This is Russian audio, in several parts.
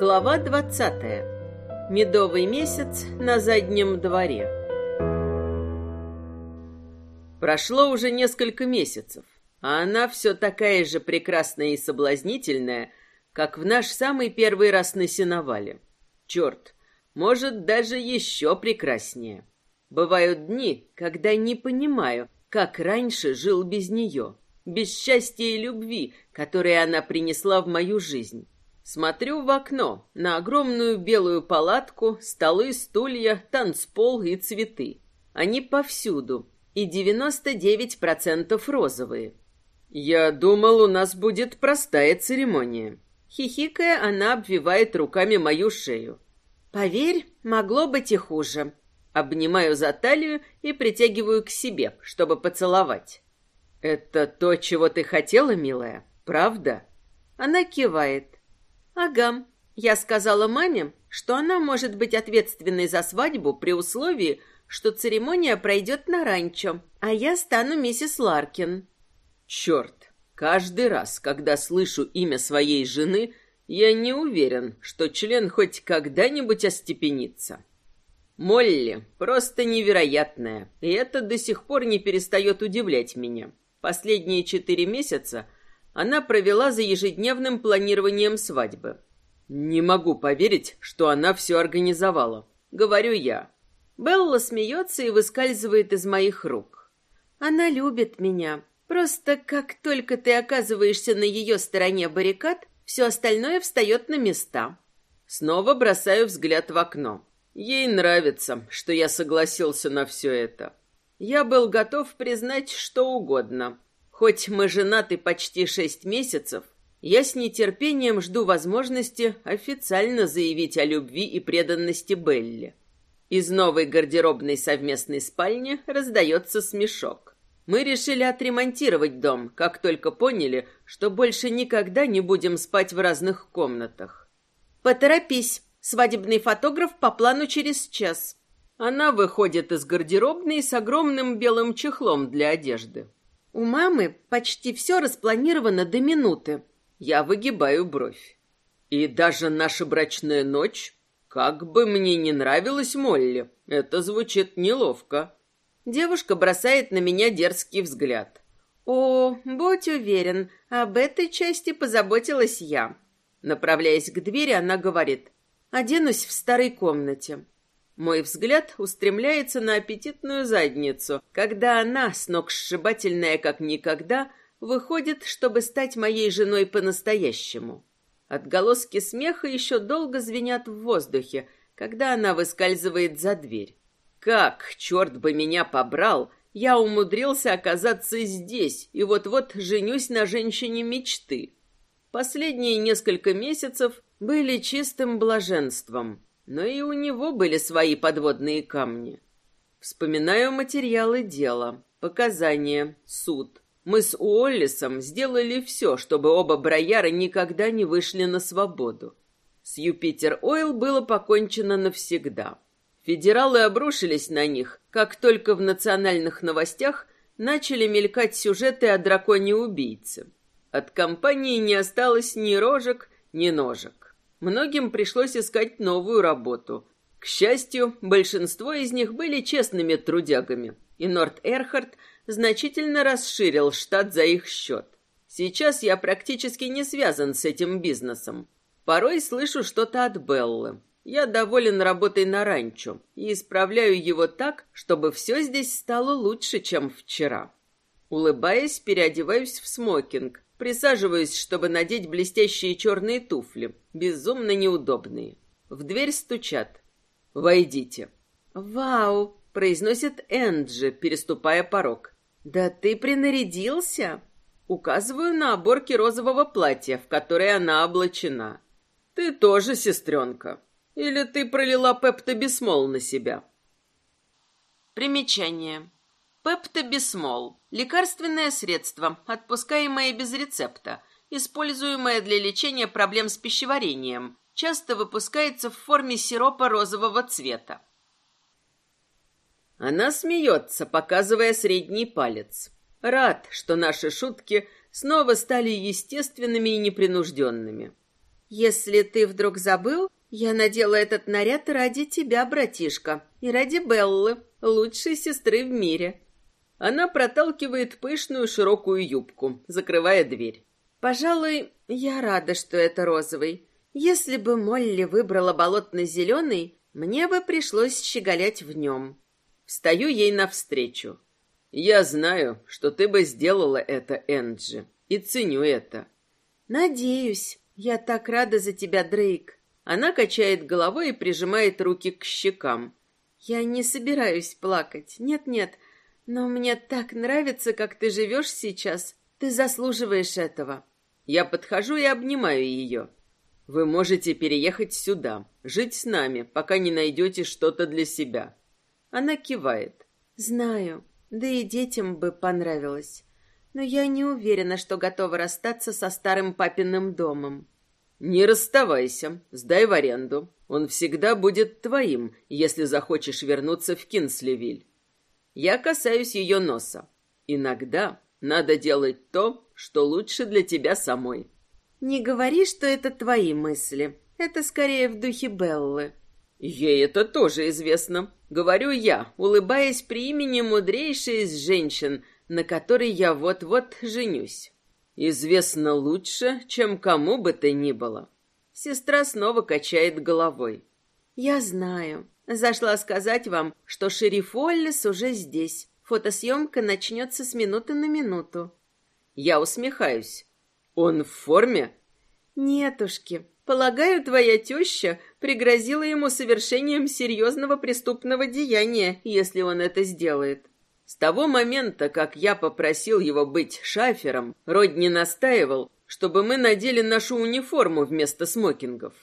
Глава 20. Медовый месяц на заднем дворе. Прошло уже несколько месяцев, а она все такая же прекрасная и соблазнительная, как в наш самый первый раз на сеновале. Черт, может, даже еще прекраснее. Бывают дни, когда не понимаю, как раньше жил без нее, без счастья и любви, которые она принесла в мою жизнь. Смотрю в окно на огромную белую палатку, столы, стулья, танцпол и цветы. Они повсюду, и 99% розовые. Я думал, у нас будет простая церемония. Хихикая, она обвивает руками мою шею. Поверь, могло быть и хуже. Обнимаю за талию и притягиваю к себе, чтобы поцеловать. Это то, чего ты хотела, милая? Правда? Она кивает. Ага. Я сказала маме, что она может быть ответственной за свадьбу при условии, что церемония пройдет на ранчо, а я стану миссис Ларкин. Черт, каждый раз, когда слышу имя своей жены, я не уверен, что член хоть когда-нибудь остепенится. Молли просто невероятная, и это до сих пор не перестает удивлять меня. Последние четыре месяца – она провела за ежедневным планированием свадьбы. Не могу поверить, что она все организовала. Говорю я. Белла смеется и выскальзывает из моих рук. Она любит меня. Просто как только ты оказываешься на ее стороне баррикад, все остальное встает на места. Снова бросаю взгляд в окно. Ей нравится, что я согласился на все это. Я был готов признать что угодно, Хоть мы женаты почти шесть месяцев, я с нетерпением жду возможности официально заявить о любви и преданности Белли. Из новой гардеробной совместной спальни раздается смешок. Мы решили отремонтировать дом, как только поняли, что больше никогда не будем спать в разных комнатах. «Поторопись, свадебный фотограф по плану через час». Она выходит из гардеробной с огромным белым чехлом для одежды. У мамы почти все распланировано до минуты. Я выгибаю бровь. И даже наша брачная ночь, как бы мне не нравилась Молли, это звучит неловко. Девушка бросает на меня дерзкий взгляд. О, будь уверен, об этой части позаботилась я. Направляясь к двери, она говорит: "Оденусь в старой комнате". Мой взгляд устремляется на аппетитную задницу, когда она, сногсшибательная как никогда, выходит, чтобы стать моей женой по-настоящему. Отголоски смеха еще долго звенят в воздухе, когда она выскальзывает за дверь. Как, черт бы меня побрал, я умудрился оказаться здесь и вот-вот женюсь на женщине мечты. Последние несколько месяцев были чистым блаженством но и у него были свои подводные камни. Вспоминаю материалы дела, показания, суд. Мы с Уоллисом сделали все, чтобы оба Брояра никогда не вышли на свободу. С Юпитер Ойл было покончено навсегда. Федералы обрушились на них, как только в национальных новостях начали мелькать сюжеты о драконе-убийце. От компании не осталось ни рожек, ни ножек. Многим пришлось искать новую работу. К счастью, большинство из них были честными трудягами, и Норт Эрхард значительно расширил штат за их счет. Сейчас я практически не связан с этим бизнесом. Порой слышу что-то от Беллы. Я доволен работой на ранчо и исправляю его так, чтобы все здесь стало лучше, чем вчера. Улыбаясь, переодеваюсь в смокинг, Присаживаюсь, чтобы надеть блестящие черные туфли, безумно неудобные. В дверь стучат. «Войдите». «Вау!» — произносит Энджи, переступая порог. «Да ты принарядился?» Указываю на оборки розового платья, в которое она облачена. «Ты тоже сестренка. Или ты пролила пептобисмол на себя?» Примечание. Пептобисмол – лекарственное средство, отпускаемое без рецепта, используемое для лечения проблем с пищеварением, часто выпускается в форме сиропа розового цвета. Она смеется, показывая средний палец. Рад, что наши шутки снова стали естественными и непринужденными. Если ты вдруг забыл, я надела этот наряд ради тебя, братишка, и ради Беллы, лучшей сестры в мире. Она проталкивает пышную широкую юбку, закрывая дверь. Пожалуй, я рада, что это розовый. Если бы Молли выбрала болотно-зеленый, мне бы пришлось щеголять в нем. Встаю ей навстречу. Я знаю, что ты бы сделала это, Энджи, и ценю это. Надеюсь. Я так рада за тебя, Дрейк. Она качает головой и прижимает руки к щекам. Я не собираюсь плакать. Нет-нет. Но мне так нравится, как ты живешь сейчас. Ты заслуживаешь этого. Я подхожу и обнимаю ее. Вы можете переехать сюда, жить с нами, пока не найдете что-то для себя. Она кивает. Знаю. Да и детям бы понравилось. Но я не уверена, что готова расстаться со старым папиным домом. Не расставайся, сдай в аренду. Он всегда будет твоим, если захочешь вернуться в Кинслевиль. Я касаюсь ее носа. Иногда надо делать то, что лучше для тебя самой. Не говори, что это твои мысли. Это скорее в духе Беллы. Ей это тоже известно. Говорю я, улыбаясь при имени мудрейшей из женщин, на которой я вот-вот женюсь. Известно лучше, чем кому бы то ни было. Сестра снова качает головой. Я знаю. Зашла сказать вам, что шериф Уоллес уже здесь. Фотосъемка начнется с минуты на минуту. Я усмехаюсь. Он в форме? Нетушки. Полагаю, твоя теща пригрозила ему совершением серьезного преступного деяния, если он это сделает. С того момента, как я попросил его быть шафером, Родни настаивал, чтобы мы надели нашу униформу вместо смокингов.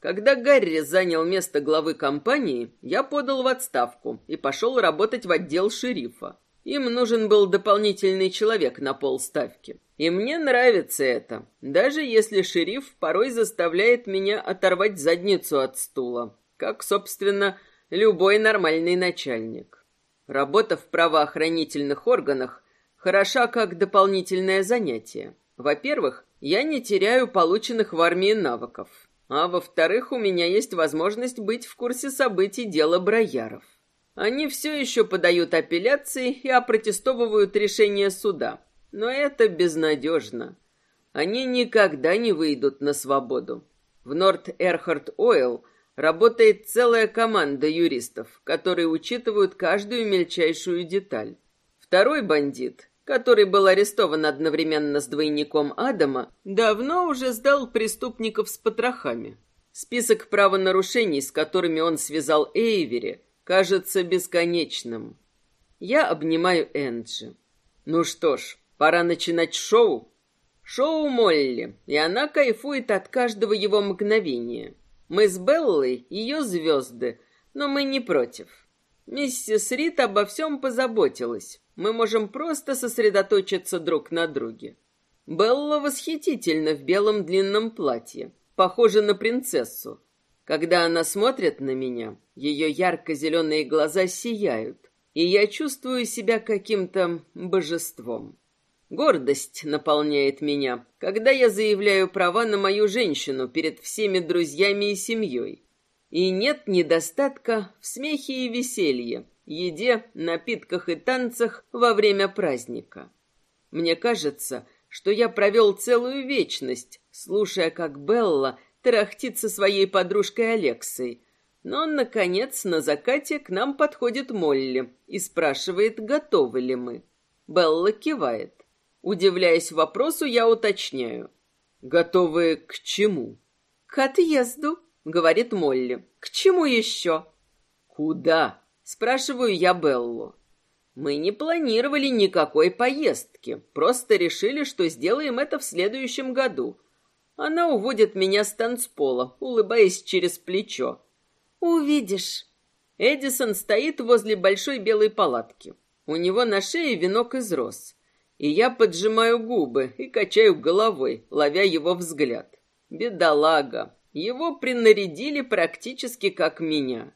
Когда Гарри занял место главы компании, я подал в отставку и пошел работать в отдел шерифа. Им нужен был дополнительный человек на полставки. И мне нравится это, даже если шериф порой заставляет меня оторвать задницу от стула, как, собственно, любой нормальный начальник. Работа в правоохранительных органах хороша как дополнительное занятие. Во-первых, я не теряю полученных в армии навыков. А во-вторых, у меня есть возможность быть в курсе событий дела Брояров. Они все еще подают апелляции и опротестовывают решение суда. Но это безнадежно. Они никогда не выйдут на свободу. В Норт Эрхард Ойл – Работает целая команда юристов, которые учитывают каждую мельчайшую деталь. Второй бандит, который был арестован одновременно с двойником Адама, давно уже сдал преступников с потрохами. Список правонарушений, с которыми он связал Эйвери, кажется бесконечным. Я обнимаю Энджи. Ну что ж, пора начинать шоу. Шоу Молли, и она кайфует от каждого его мгновения. Мы с Беллой ее звезды, но мы не против. Миссис Рид обо всем позаботилась. Мы можем просто сосредоточиться друг на друге. Белла восхитительна в белом длинном платье, похожа на принцессу. Когда она смотрит на меня, ее ярко-зеленые глаза сияют, и я чувствую себя каким-то божеством. Гордость наполняет меня, когда я заявляю права на мою женщину перед всеми друзьями и семьей. И нет недостатка в смехе и веселье, еде, напитках и танцах во время праздника. Мне кажется, что я провел целую вечность, слушая, как Белла тарахтит со своей подружкой Алексой. Но, наконец, на закате к нам подходит Молли и спрашивает, готовы ли мы. Белла кивает. Удивляясь вопросу, я уточняю. «Готовы к чему?» «К отъезду», — говорит Молли. «К чему еще?» «Куда?» — спрашиваю я Беллу. «Мы не планировали никакой поездки, просто решили, что сделаем это в следующем году». Она уводит меня с танцпола, улыбаясь через плечо. «Увидишь». Эдисон стоит возле большой белой палатки. У него на шее венок из роз и я поджимаю губы и качаю головой, ловя его взгляд. Бедолага. Его принарядили практически как меня.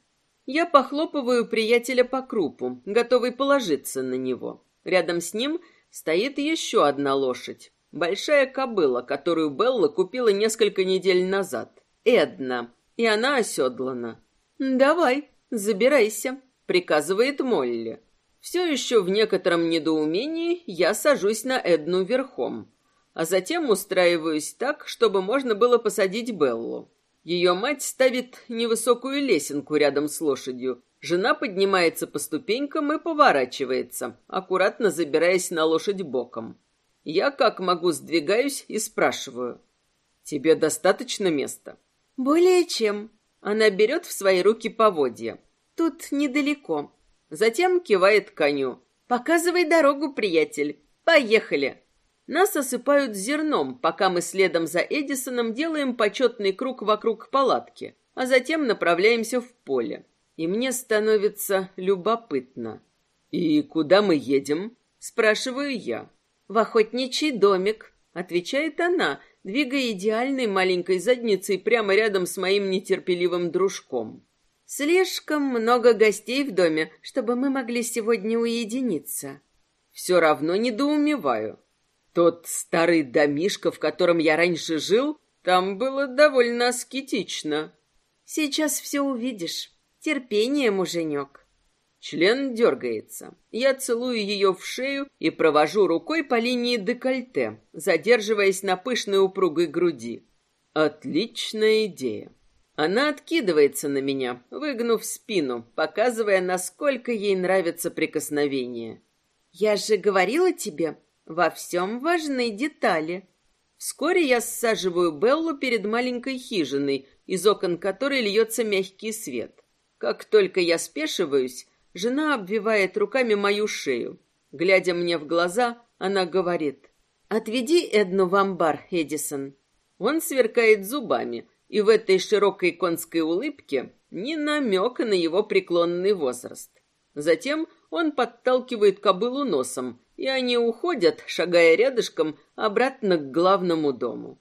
Я похлопываю приятеля по крупу, готовый положиться на него. Рядом с ним стоит еще одна лошадь. Большая кобыла, которую Белла купила несколько недель назад. Эдна. И она оседлана. «Давай, забирайся», — приказывает Молли. Все еще в некотором недоумении я сажусь на Эдну верхом, а затем устраиваюсь так, чтобы можно было посадить Беллу. Ее мать ставит невысокую лесенку рядом с лошадью. Жена поднимается по ступенькам и поворачивается, аккуратно забираясь на лошадь боком. Я как могу сдвигаюсь и спрашиваю. «Тебе достаточно места?» «Более чем». Она берет в свои руки поводья. «Тут недалеко. Затем кивает коню. «Показывай дорогу, приятель. Поехали!» Нас осыпают зерном, пока мы следом за Эдисоном делаем почетный круг вокруг палатки, а затем направляемся в поле. И мне становится любопытно. «И куда мы едем?» – спрашиваю я. «В охотничий домик», – отвечает она, двигая идеальной маленькой задницей прямо рядом с моим нетерпеливым дружком. Слишком много гостей в доме, чтобы мы могли сегодня уединиться. Все равно недоумеваю. Тот старый домишко, в котором я раньше жил, там было довольно аскетично. Сейчас все увидишь. Терпение, муженек. Член дергается. Я целую ее в шею и провожу рукой по линии декольте, задерживаясь на пышной упругой груди. Отличная идея. Она откидывается на меня, выгнув спину, показывая, насколько ей нравится прикосновение. «Я же говорила тебе, во всем важны детали». Вскоре я саживаю Беллу перед маленькой хижиной, из окон которой льется мягкий свет. Как только я спешиваюсь, жена обвивает руками мою шею. Глядя мне в глаза, она говорит, «Отведи Эдну в амбар, Эдисон». Он сверкает зубами, и в этой широкой конской улыбке ни намека на его преклонный возраст. Затем он подталкивает кобылу носом, и они уходят, шагая рядышком, обратно к главному дому.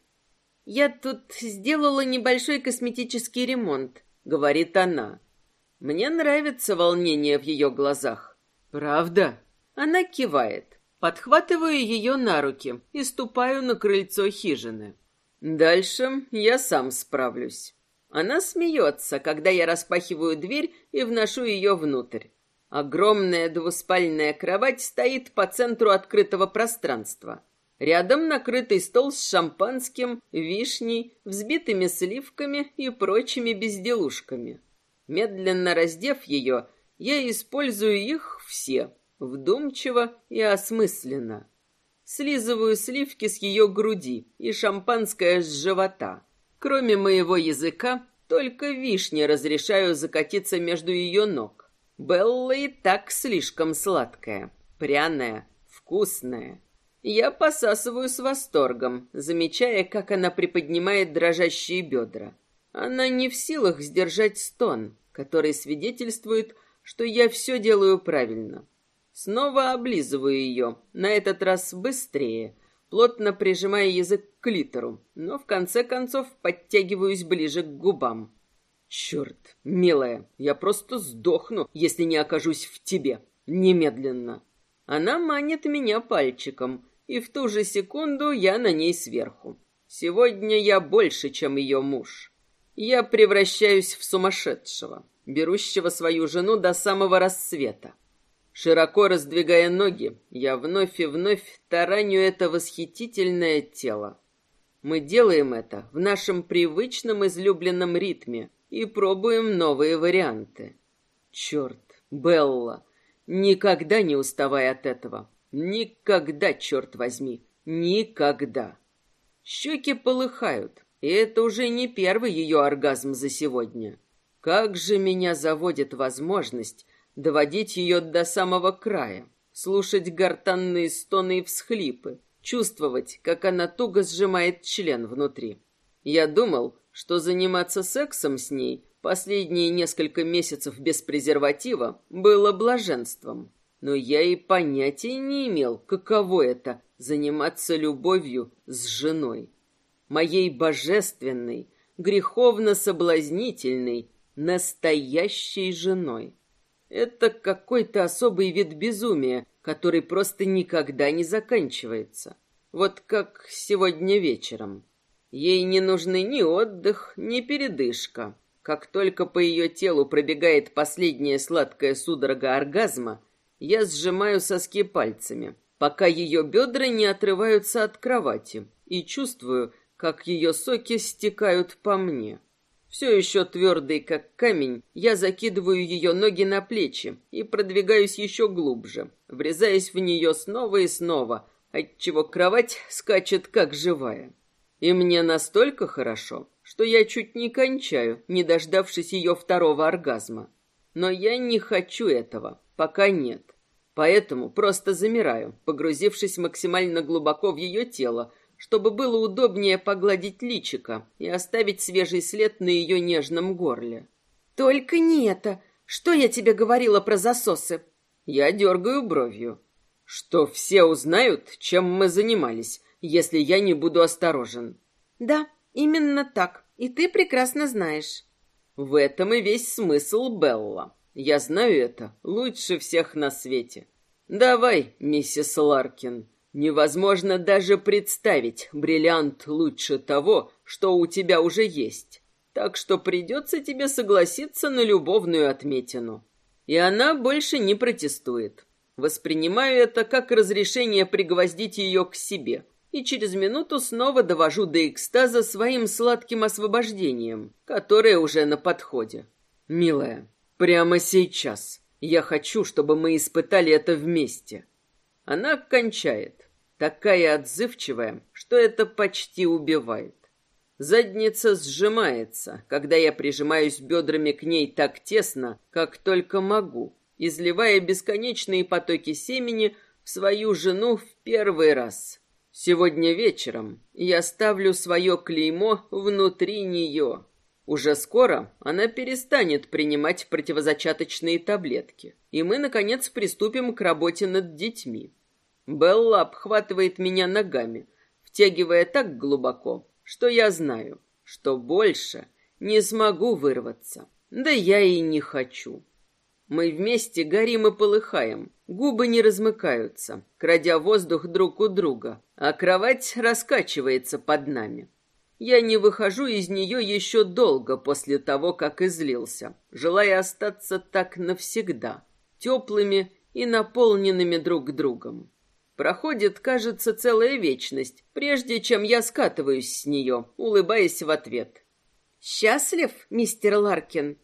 «Я тут сделала небольшой косметический ремонт», — говорит она. Мне нравится волнение в ее глазах. «Правда?» Она кивает. Подхватываю ее на руки и ступаю на крыльцо хижины. Дальше я сам справлюсь. Она смеется, когда я распахиваю дверь и вношу ее внутрь. Огромная двуспальная кровать стоит по центру открытого пространства. Рядом накрытый стол с шампанским, вишней, взбитыми сливками и прочими безделушками. Медленно раздев ее, я использую их все, вдумчиво и осмысленно. Слизываю сливки с ее груди и шампанское с живота. Кроме моего языка, только вишня разрешаю закатиться между ее ног. Белла и так слишком сладкая, пряная, вкусная. Я посасываю с восторгом, замечая, как она приподнимает дрожащие бедра. Она не в силах сдержать стон, который свидетельствует, что я все делаю правильно. Снова облизываю ее, на этот раз быстрее, плотно прижимая язык к клитору, но в конце концов подтягиваюсь ближе к губам. Черт, милая, я просто сдохну, если не окажусь в тебе. Немедленно. Она манит меня пальчиком, и в ту же секунду я на ней сверху. Сегодня я больше, чем ее муж. Я превращаюсь в сумасшедшего, берущего свою жену до самого рассвета. Широко раздвигая ноги, я вновь и вновь тараню это восхитительное тело. Мы делаем это в нашем привычном излюбленном ритме и пробуем новые варианты. Черт, Белла, никогда не уставай от этого. Никогда, черт возьми, никогда. Щеки полыхают, и это уже не первый ее оргазм за сегодня. Как же меня заводит возможность доводить ее до самого края, слушать гортанные стоны и всхлипы, чувствовать, как она туго сжимает член внутри. Я думал, что заниматься сексом с ней последние несколько месяцев без презерватива было блаженством. Но я и понятия не имел, каково это — заниматься любовью с женой. Моей божественной, греховно-соблазнительной, настоящей женой. Это какой-то особый вид безумия, который просто никогда не заканчивается. Вот как сегодня вечером. Ей не нужны ни отдых, ни передышка. Как только по ее телу пробегает последняя сладкая судорога оргазма, я сжимаю соски пальцами, пока ее бедра не отрываются от кровати, и чувствую, как ее соки стекают по мне. Все еще твердый, как камень, я закидываю ее ноги на плечи и продвигаюсь еще глубже, врезаясь в нее снова и снова, отчего кровать скачет, как живая. И мне настолько хорошо, что я чуть не кончаю, не дождавшись ее второго оргазма. Но я не хочу этого, пока нет. Поэтому просто замираю, погрузившись максимально глубоко в ее тело, чтобы было удобнее погладить личико и оставить свежий след на ее нежном горле. «Только не это! Что я тебе говорила про засосы?» Я дергаю бровью. «Что все узнают, чем мы занимались, если я не буду осторожен?» «Да, именно так, и ты прекрасно знаешь». «В этом и весь смысл, Белла. Я знаю это лучше всех на свете. Давай, миссис Ларкин, Невозможно даже представить бриллиант лучше того, что у тебя уже есть. Так что придется тебе согласиться на любовную отметину. И она больше не протестует. Воспринимаю это как разрешение пригвоздить ее к себе. И через минуту снова довожу до экстаза своим сладким освобождением, которое уже на подходе. Милая, прямо сейчас. Я хочу, чтобы мы испытали это вместе. Она кончает. Такая отзывчивая, что это почти убивает. Задница сжимается, когда я прижимаюсь бедрами к ней так тесно, как только могу, изливая бесконечные потоки семени в свою жену в первый раз. Сегодня вечером я ставлю свое клеймо внутри нее. Уже скоро она перестанет принимать противозачаточные таблетки, и мы, наконец, приступим к работе над детьми. Белла обхватывает меня ногами, втягивая так глубоко, что я знаю, что больше не смогу вырваться. Да я и не хочу. Мы вместе горим и полыхаем, губы не размыкаются, крадя воздух друг у друга, а кровать раскачивается под нами. Я не выхожу из нее еще долго после того, как излился, желая остаться так навсегда, теплыми и наполненными друг другом. Проходит, кажется, целая вечность, прежде чем я скатываюсь с нее, улыбаясь в ответ. «Счастлив, мистер Ларкин?»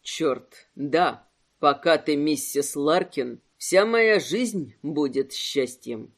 «Черт, да. Пока ты миссис Ларкин, вся моя жизнь будет счастьем».